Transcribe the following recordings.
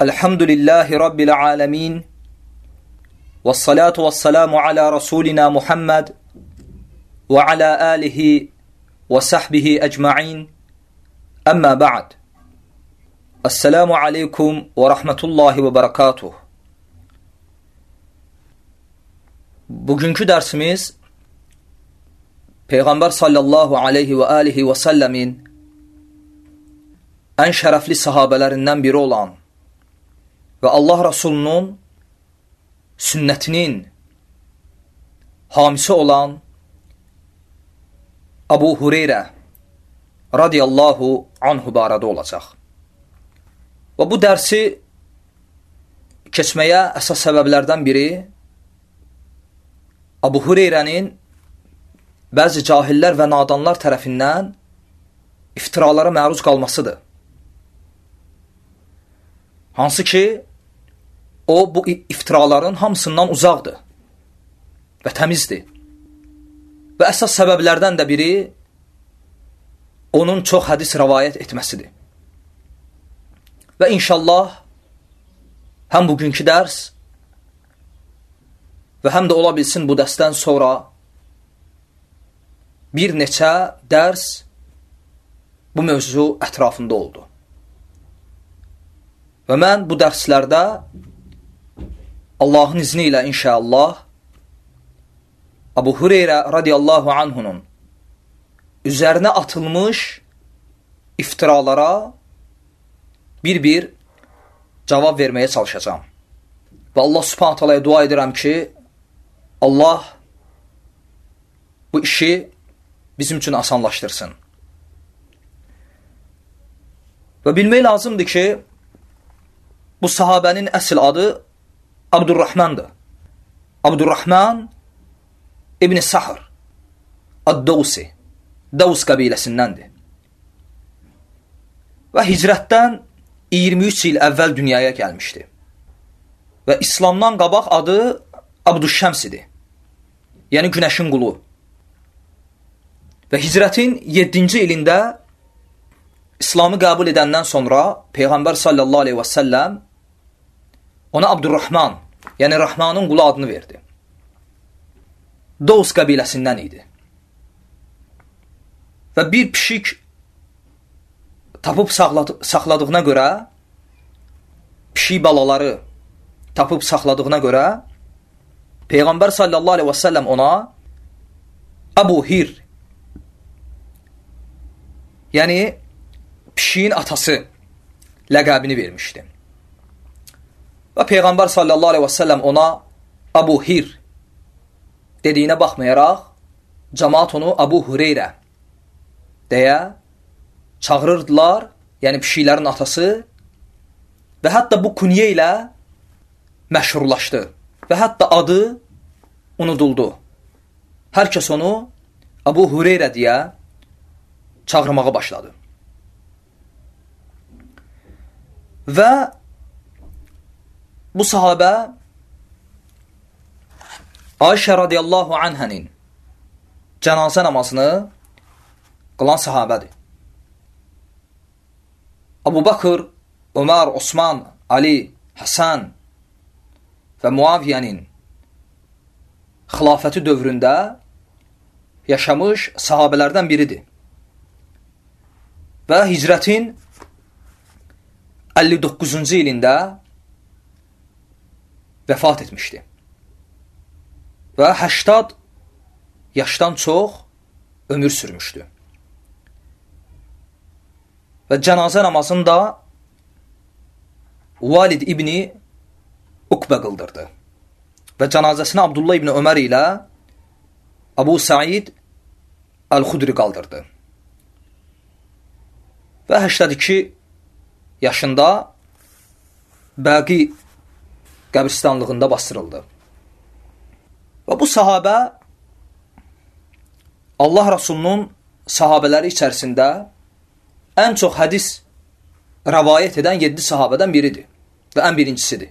الحمد لله رب العالمين والصلاة والسلام على رسولنا محمد وعلى آله وصحبه أجمعين. أما بعد السلام عليكم ورحمة الله وبركاته. Bugünkü dərsimiz Peyğəmbər sallallahu aleyhi və alihi və səlləmin ən şərəfli sahabələrindən biri olan və Allah Rasulunun sünnətinin hamisi olan Abu Hureyrə radiyallahu anhu barədə olacaq. Və bu dərsi keçməyə əsas səbəblərdən biri Abu Hureyrənin bəzi cahillər və nadanlar tərəfindən iftiralara məruz qalmasıdır. Hansı ki, o bu iftiraların hamısından uzaqdır və təmizdir. Və əsas səbəblərdən də biri onun çox hədis rəvayət etməsidir. Və inşallah həm bugünkü dərs və həm də ola bilsin bu dərsdən sonra bir neçə dərs bu mövzu ətrafında oldu. Və mən bu dərslərdə Allahın izni ilə inşallah Abu Hüreyrə radiyallahu anhunun üzərinə atılmış iftiralara bir-bir cavab verməyə çalışacağam. Və Allah subhanət alaya dua edirəm ki, Allah bu işi bizim üçün asanlaşdırsın. Və bilmək lazımdır ki, bu sahabənin əsl adı Abdurrahmandır. Abdurrahman İbn Sahr Ad-Dawsi Davs qəbiləsindəndir. Və hicrətdən 23 il əvvəl dünyaya gəlmişdi. Və İslamdan qabaq adı Abdüşşəms idi. Yəni günəşin qulu. Və hicrətin 7-ci ilində İslamı qəbul edəndən sonra Peyğəmbər sallallahu aleyhi və səlləm ona Abdurrahman, yəni Rahmanın qulu adını verdi. Dost qəbiləsindən idi. Və bir pişik tapıb saxladığına görə, pişik balaları tapıb saxladığına görə Peyğəmbər sallallahu aleyhi və səlləm ona Əbu Hir yəni pişiyin atası ləqəbini vermişdi. Və Peyğəmbər sallallahu aleyhi və səlləm ona Əbu Hir dediyinə baxmayaraq cəmaat onu Əbu Hureyrə deyə çağırırdılar, yəni pişiklərin atası və hətta bu kunyə ilə məşhurlaşdı və hətta adı unuduldu. Hər kəs onu Abu Hureyrə deyə çağırmağa başladı. Və bu sahabə Ayşə radiyallahu anhənin cənazə namazını qılan sahabədir. Abu Bakır, Ömər, Osman, Ali, Həsən və Muaviyyənin xilafəti dövründə yaşamış sahabələrdən biridir. Və hicrətin 59-cu ilində vəfat etmişdi. Və 80 yaşdan çox ömür sürmüşdü. Və cənazə namazını da Valid İbni Uqbə qıldırdı. Və cənazəsini Abdullah ibn Ömər ilə Abu Said Əl-Xudri qaldırdı. Və 82 yaşında Bəqi qəbristanlığında bastırıldı. Və bu sahabə Allah Rasulunun sahabələri içərisində ən çox hədis rəvayət edən 7 sahabədən biridir və ən birincisidir.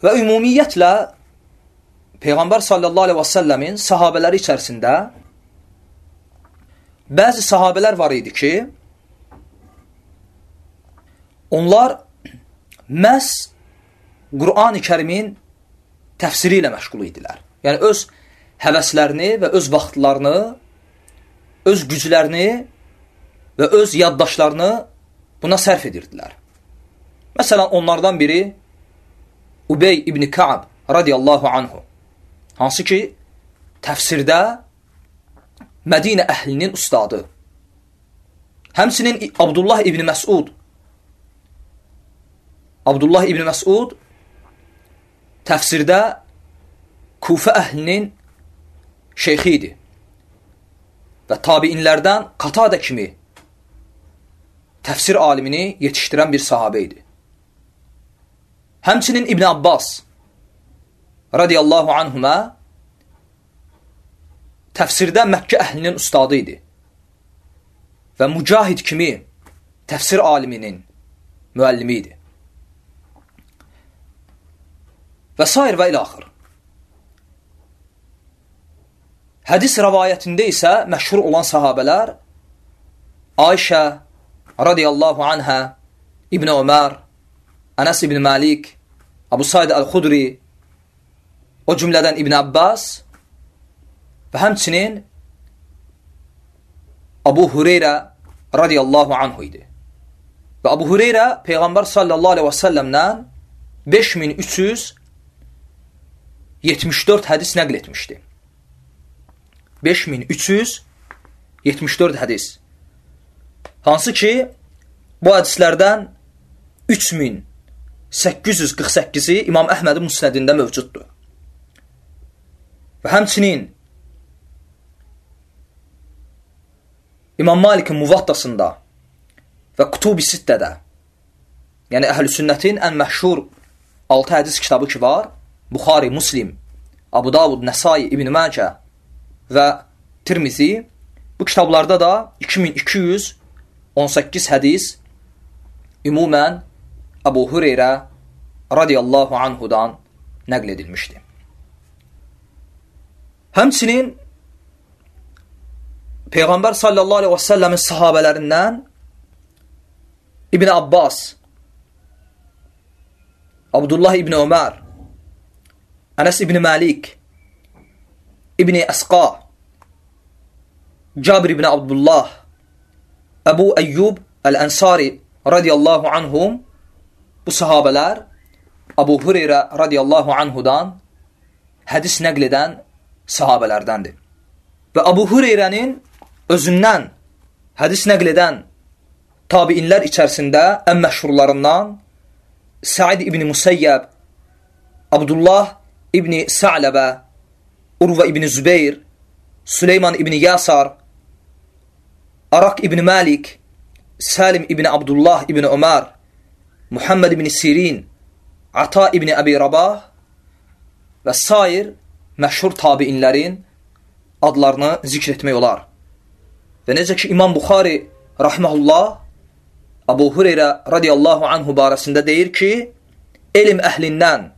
Və ümumiyyətlə Peyğəmbər sallallahu aleyhi və səlləmin sahabələri içərisində bəzi sahabələr var idi ki, onlar məhz Qur'an-ı kərimin təfsiri ilə məşğul idilər. Yəni, öz həvəslərini və öz vaxtlarını, öz güclərini və öz yaddaşlarını buna sərf edirdilər. Məsələn, onlardan biri Ubey ibn Ka'b radiyallahu anhu. Hansı ki, təfsirdə Mədinə əhlinin ustadı. Həmsinin Abdullah ibn Məsud. Abdullah ibn Məsud təfsirdə Kufə əhlinin şeyxi idi. Və tabiinlərdən Qatada kimi təfsir alimini yetişdirən bir sahabə idi. Həmçinin İbn Abbas radiyallahu anhuma təfsirdə Məkkə əhlinin ustadı idi. Və Mücahid kimi təfsir aliminin müəllimi idi. Və ilə axır. Hədis rəvayətində isə məşhur olan sahabələr Ayşə radiyallahu anhə, İbn Ömər, Ənəs ibn Malik, Abu Said Əl-Xudri, o cümlədən İbn Abbas və həmçinin Abu Hüreyrə radiyallahu anhu idi. Və Abu Hüreyrə Peyğəmbər sallallahu aleyhi və səlləmdən 5374 hədis nəql etmişdi. 5374 hədis. Hansı ki, bu hədislərdən 3848-i İmam Əhmədin musnədində mövcuddur. Və həmçinin İmam Malikin Muvattasında və Qutubi Sittədə, yəni əhl-i sünnətin ən məşhur 6 hədis kitabı ki var, Buxari, Muslim, Abu Davud, Nəsai, İbn Məcə və Tirmizi, bu kitablarda da 2218 hədis ümumən Əbu Hüreyrə radiyallahu anhudan nəql edilmişdir. Həmçinin Peyğəmbər sallallahu aleyhi və səlləmin sahabələrindən İbn Abbas, Abdullah ibn Ömər, Ənəs ibn Məlik, İbn Əsqa, Cabir ibn Abdullah, Əbu Əyyub Əl-Ənsari radiyallahu anhum bu sahabələr Abu Hüreyrə radiyallahu anhudan hədis nəql edən sahabələrdəndir. Və Abu Hüreyrənin özündən hədis nəql edən tabiinlər içərisində ən məşhurlarından Said ibn Musayyəb, Abdullah ibn Sa'ləbə, Urva ibn Zübeyr, Süleyman ibn Yasar, Arak ibn Malik, Salim ibn Abdullah ibn Ömər, Muhammed ibn Sirin, Ata ibn Əbi Rabah və sair məşhur tabiinlərin adlarını zikr etmək olar. Və necə ki, İmam Buxari rahməhullah Abu Hüreyrə radiyallahu anhu barəsində deyir ki, elm əhlindən,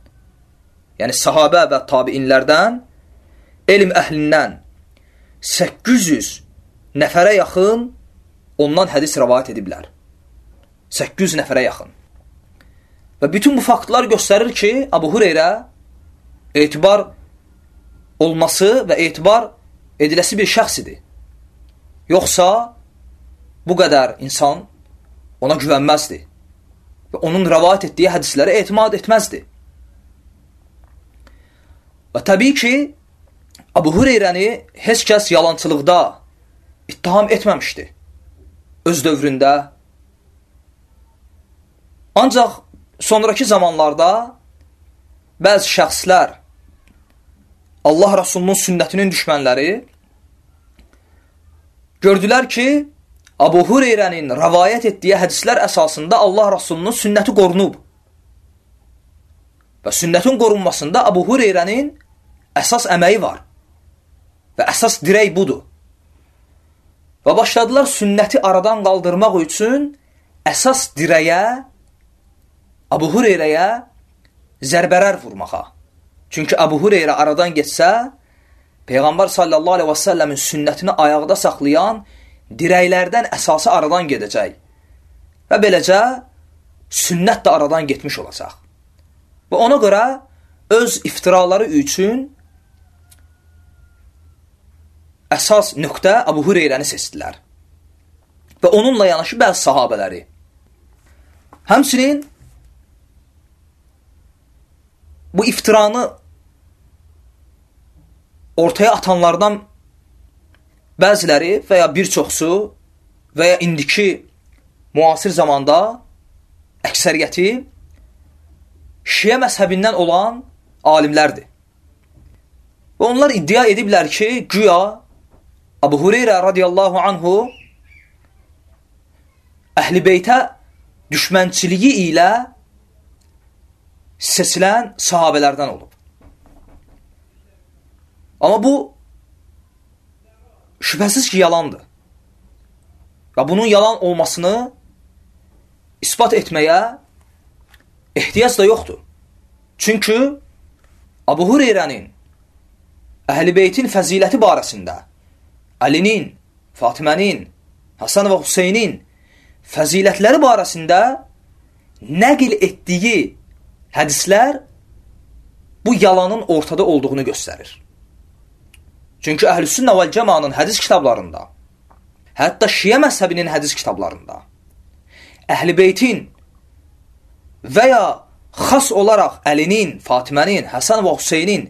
yəni sahabə və tabiinlərdən, elm əhlindən 800 nəfərə yaxın ondan hədis rəvayət ediblər. 800 nəfərə yaxın. Və bütün bu faktlar göstərir ki, Abu Hüreyrə etibar olması və etibar ediləsi bir şəxs idi. Yoxsa bu qədər insan ona güvənməzdi və onun rəvayət etdiyi hədislərə etimad etməzdi. Və təbii ki, Abu Hureyrəni heç kəs yalançılıqda ittiham etməmişdi öz dövründə. Ancaq sonraki zamanlarda bəzi şəxslər Allah Rasulunun sünnətinin düşmənləri Gördülər ki, Abu Hureyrənin rəvayət etdiyi hədislər əsasında Allah Rasulunun sünnəti qorunub. Və sünnətin qorunmasında Abu Hureyrənin əsas əməyi var. Və əsas dirək budur. Və başladılar sünnəti aradan qaldırmaq üçün əsas dirəyə, Abu Hureyrəyə zərbələr vurmağa. Çünki Abu Hureyrə aradan getsə, Peyğəmbər sallallahu aleyhi və səlləmin sünnətini ayaqda saxlayan dirəklərdən əsası aradan gedəcək. Və beləcə sünnət də aradan getmiş olacaq. Və ona görə öz iftiraları üçün əsas nöqtə Əbu Hüreyrəni seçdilər. Və onunla yanaşı bəzi sahabələri. Həmçinin bu iftiranı ortaya atanlardan bəziləri və ya bir çoxsu və ya indiki müasir zamanda əksəriyyəti Şiə məzhəbindən olan alimlərdir. Və onlar iddia ediblər ki, güya Abu Hureyra radiyallahu anhu Əhl-i Beytə düşmənçiliyi ilə seçilən sahabələrdən olub. Amma bu şübhəsiz ki, yalandır. Və bunun yalan olmasını ispat etməyə ehtiyac da yoxdur. Çünki Abu Hureyrənin Əhl-i Beytin fəziləti barəsində Əlinin, Fatimənin, Hasan və Hüseynin fəzilətləri barəsində nəql etdiyi hədislər bu yalanın ortada olduğunu göstərir. Çünki Əhlüsünnə vəl Cəmanın hədis kitablarında, hətta Şiə məzhəbinin hədis kitablarında Əhl-i Beytin və ya xas olaraq Əlinin, Fatimənin, Həsən və Hüseynin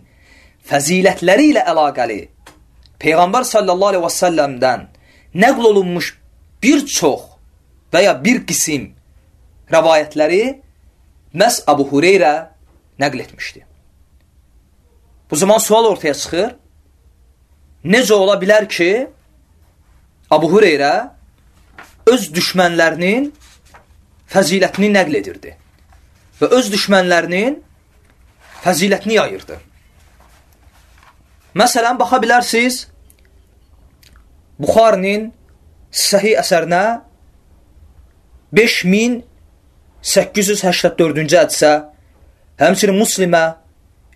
fəzilətləri ilə əlaqəli Peyğəmbər sallallahu aleyhi və səlləmdən nəql olunmuş bir çox və ya bir qisim rəvayətləri məhz Abu Hureyrə nəql etmişdi. Bu zaman sual ortaya çıxır. Necə ola bilər ki, Abu Hureyrə öz düşmənlərinin fəzilətini nəql edirdi və öz düşmənlərinin fəzilətini yayırdı. Məsələn, baxa bilərsiniz, Buxarinin səhih əsərinə 5884-cü hədisə, həmçinin Muslimə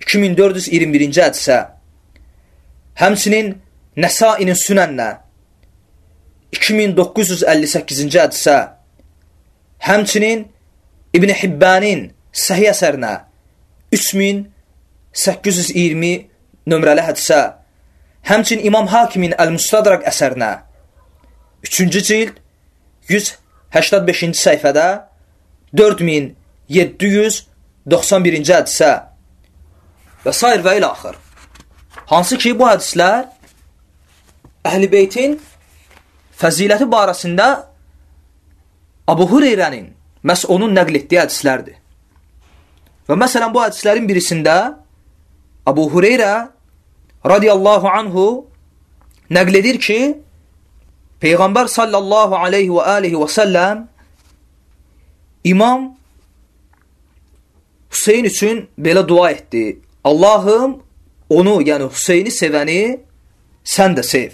2421-ci hədisə, həmçinin Nəsainin Sünənnə 2958-ci hədisə, həmçinin İbn Hibbanin Səhih əsərinə 3820 nömrəli hədisə, həmçinin İmam Hakimin Əl-Mustadrak əsərinə 3-cü cild 100 85-ci səhifədə 4791-ci hədisə və s. və ilə axır. Hansı ki, bu hədislər Əhl-i Beytin fəziləti barəsində Abu Hureyrənin məhz onun nəql etdiyi hədislərdir. Və məsələn, bu hədislərin birisində Abu Hureyrə radiyallahu anhu nəql edir ki, Peyğəmbər sallallahu aleyhi və alihi və səlləm İmam Hüseyin üçün belə dua etdi. Allahım onu, yəni Hüseyni sevəni sən də sev.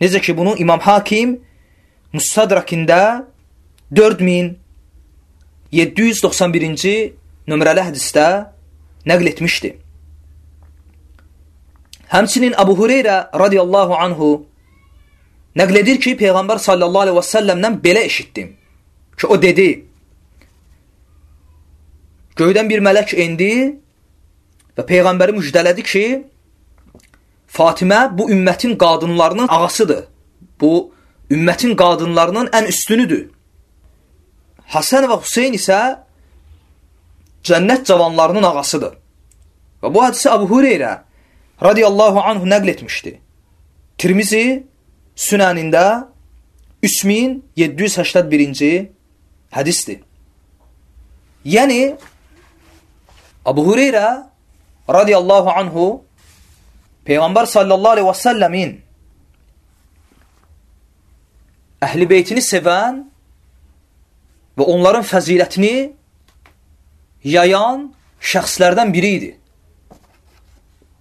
Necə ki, bunu İmam Hakim Mustadrakində 4791-ci nömrəli hədisdə nəql etmişdi. Həmçinin Abu Hureyra radiyallahu anhu Nəql edir ki, Peyğəmbər sallallahu aleyhi və səlləmdən belə eşitdim. Ki, o dedi, göydən bir mələk endi və Peyğəmbəri müjdələdi ki, Fatimə bu ümmətin qadınlarının ağasıdır. Bu, ümmətin qadınlarının ən üstünüdür. Hasən və Hüseyin isə cənnət cavanlarının ağasıdır. Və bu hadisi Abu Hüreyrə radiyallahu anhu nəql etmişdi. Tirmizi Sünənində 3781-ci hədisdir. Yəni, Abu Hüreyrə radiyallahu anhu Peyğəmbər sallallahu aleyhi və səlləmin əhl-i beytini sevən və onların fəzilətini yayan şəxslərdən biri idi.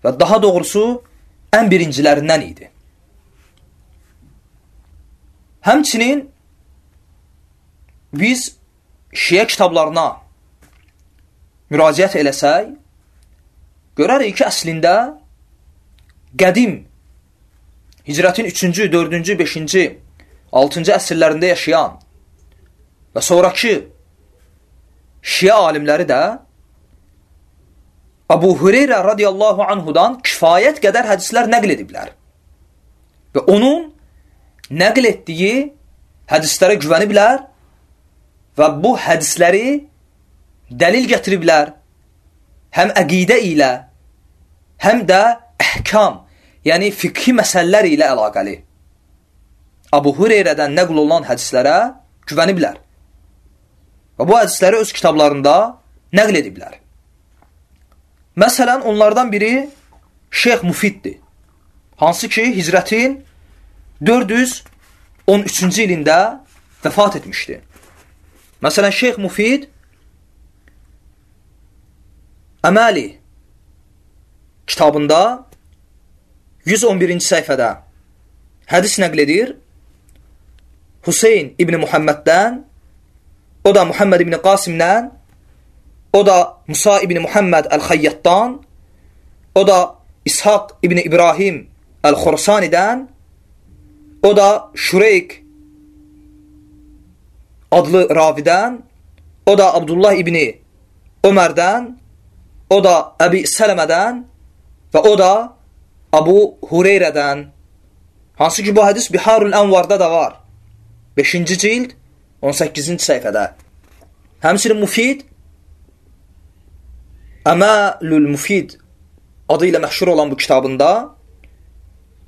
Və daha doğrusu, ən birincilərindən idi. Həmçinin biz şiə kitablarına müraciət eləsək, görərik ki, əslində qədim hicrətin 3-cü, 4-cü, 5-ci, 6-cı əsrlərində yaşayan və sonraki Şia alimləri də Abu Hüreyrə radiyallahu anhudan kifayət qədər hədislər nəql ediblər. Və onun nəql etdiyi hədislərə güvəniblər və bu hədisləri dəlil gətiriblər. Həm əqidə ilə, həm də əhkam, yəni fiqhi məsələlər ilə əlaqəli. Abu Hüreyrədən nəql olunan hədislərə güvəniblər. Və bu hədisləri öz kitablarında nəql ediblər. Məsələn, onlardan biri Şeyx Mufiddir. Hansı ki, hicrətin 413-cü ilində vəfat etmişdi. Məsələn, Şeyx Mufid Əməli kitabında 111-ci səhifədə hədis nəql edir. Hüseyn ibn Muhammeddən, o da Muhammed ibn Qasimdən, o da Musa ibn Muhammed Əl-Xayyatdan, o da İshaq ibn İbrahim Əl-Xurasanidən, o da Şureyk adlı ravidən, o da Abdullah ibn Ömərdən, o da Əbi Sələmədən və o da Abu Hureyrədən. Hansı ki, bu hədis Biharul Ənvarda da var. 5-ci cild 18-ci səhifədə. Həmçinin Mufid Əməlül Mufid adı ilə məşhur olan bu kitabında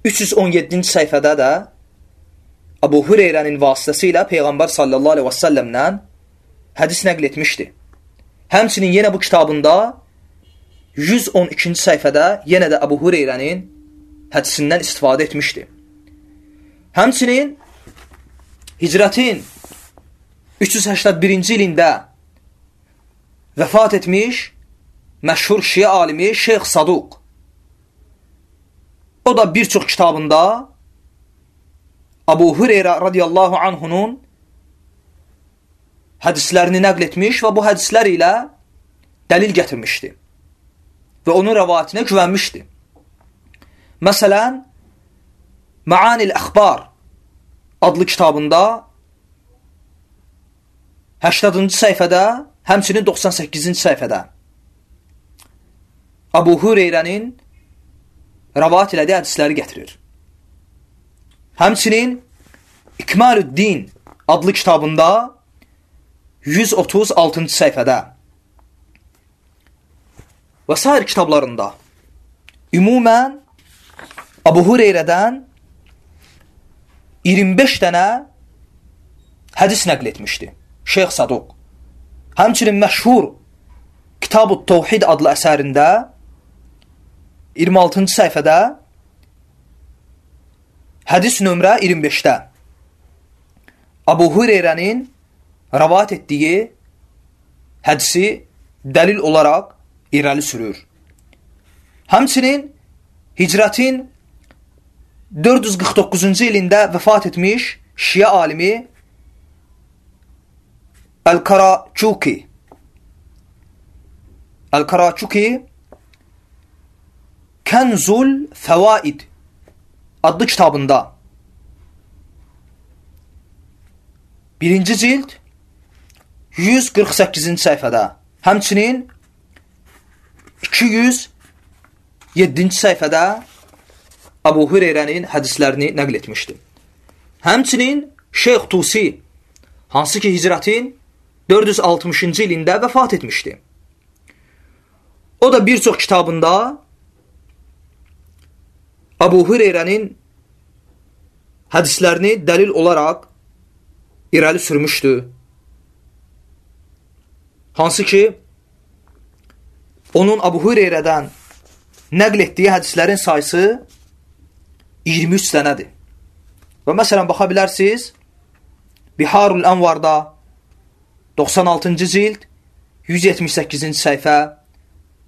317-ci səhifədə də Abu Hureyrənin vasitəsilə Peyğəmbər sallallahu aleyhi və səlləmlə hədis nəql etmişdi. Həmçinin yenə bu kitabında 112-ci səhifədə yenə də Əbu Hureyrənin hədisindən istifadə etmişdi. Həmçinin hicrətin 381-ci ilində vəfat etmiş məşhur şiə alimi Şeyx Saduq. O da bir çox kitabında Abu Hüreyrə radiyallahu anhunun hədislərini nəql etmiş və bu hədislər ilə dəlil gətirmişdi və onun rəvayətinə güvənmişdi. Məsələn, Maanil Əxbar adlı kitabında 80-cı səhifədə, həmçinin 98-ci səhifədə Abu Hüreyrənin rəvat elədiyi hədisləri gətirir. Həmçinin İkmalüddin adlı kitabında 136-cı səhifədə və s. kitablarında ümumən Abu Hureyrədən 25 dənə hədis nəql etmişdi. Şeyx Saduq. Həmçinin məşhur Kitab-ı Tevhid adlı əsərində 26-cı səhifədə. Hədis nömrə 25-də Abu Hureyrənin rəvat etdiyi hədisi dəlil olaraq irəli sürür. Həmçinin hicrətin 449-cu ilində vəfat etmiş şiə alimi Əl-Karaçuki. Əl-Karaçuki Kənzul Fəvaid adlı kitabında birinci cild 148-ci səhifədə həmçinin 207-ci səhifədə Abu Hüreyrənin hədislərini nəql etmişdir. Həmçinin Şeyx Tusi, hansı ki hicrətin 460-cı ilində vəfat etmişdi. O da bir çox kitabında Abu Hüreyrənin hədislərini dəlil olaraq irəli sürmüşdü. Hansı ki, onun Abu Hüreyrədən nəql etdiyi hədislərin sayısı 23 dənədir. Və məsələn, baxa bilərsiniz, Biharul Ənvarda 96-cı cild 178-ci səhifə,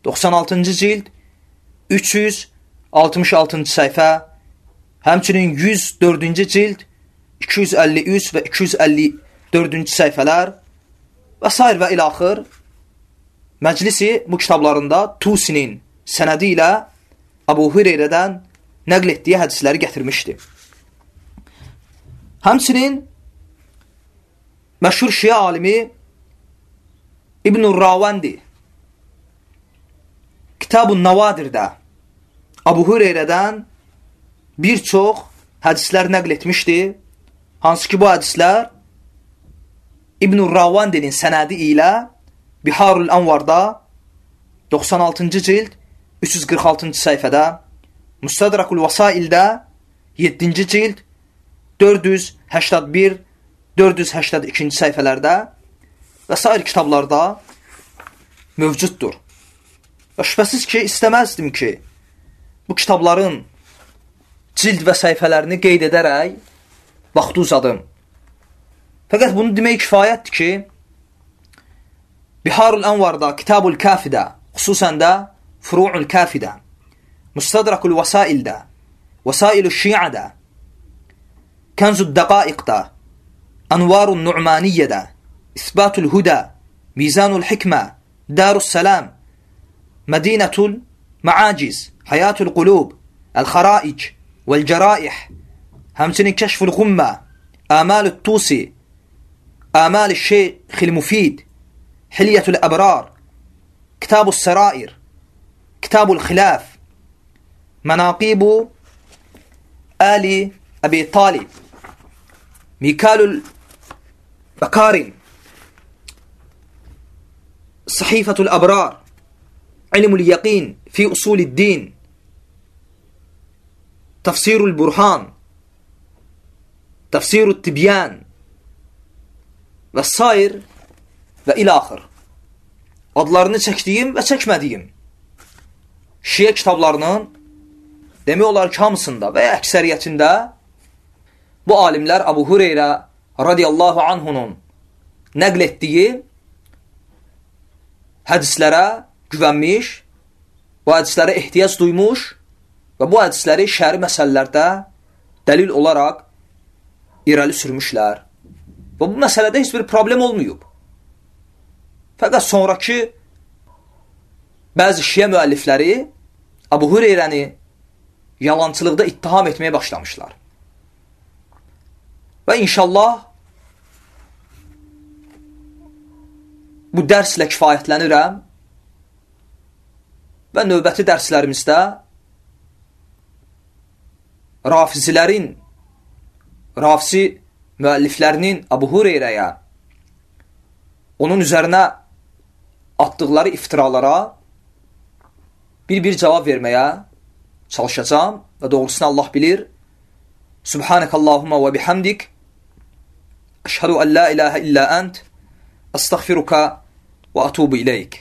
96-cı cild 366-cı səhifə, həmçinin 104-cü cild 253 və 254-cü səhifələr və s. və ilaxır Məclisi bu kitablarında Tusinin sənədi ilə Abu Hüreyrədən nəql etdiyi hədisləri gətirmişdi. Həmçinin məşhur şiə alimi İbn-i Ravandi Kitab-ı Navadir'də Abu Hüreyrədən bir çox hədislər nəql etmişdi. Hansı ki bu hədislər İbn-i Ravandinin sənədi ilə Biharul Anvarda 96-cı cild 346-cı səhifədə Mustadrakul Vasaildə 7-ci cild 481 482-ci səhifələrdə və s. kitablarda mövcuddur. Və şübhəsiz ki, istəməzdim ki, bu kitabların cild və səhifələrini qeyd edərək vaxtı uzadım. Fəqət bunu demək kifayətdir ki, Biharul Anvarda, Kitabul Kafidə, xüsusən də Furu'ul Kafidə, Mustadrakul Vasaildə, Vasailul Şia'də, Kənzud Dəqaiqdə, Anvarul Nu'maniyyədə, İsbatul Huda, Mizanul Hikmə, Darus Salam, Mədinətul معاجز حياة القلوب الخرائج والجرائح. همسني كشف الغمة آمال الطوسي آمال الشيخ المفيد حلية الأبرار كتاب السرائر كتاب الخلاف. مناقيب آل أبي طالب ميكال البكارم صحيفة الأبرار. علم اليقين في أصول الدين تفسير البرهان تفسير التبيان والصائر və ilaxır. Adlarını çəkdiyim və çəkmədiyim şiə kitablarının demək olar ki, hamısında və ya əksəriyyətində bu alimlər Abu Hüreyrə radiyallahu anhunun nəql etdiyi hədislərə güvənmiş, bu hədislərə ehtiyac duymuş və bu hədisləri şəri məsələlərdə dəlil olaraq irəli sürmüşlər. Və bu məsələdə heç bir problem olmayıb. Fəqət sonraki bəzi şiə müəllifləri Abu Hüreyrəni yalançılıqda ittiham etməyə başlamışlar. Və inşallah bu dərslə kifayətlənirəm və növbəti dərslərimizdə rafizilərin, rafisi müəlliflərinin Abu Hureyrəyə onun üzərinə atdıqları iftiralara bir-bir cavab verməyə çalışacağım və doğrusunu Allah bilir. Subhanəkallahumma və bihamdik Əşhədu ən la ilahə illə ənt Əstəğfiruka və atubu iləyik.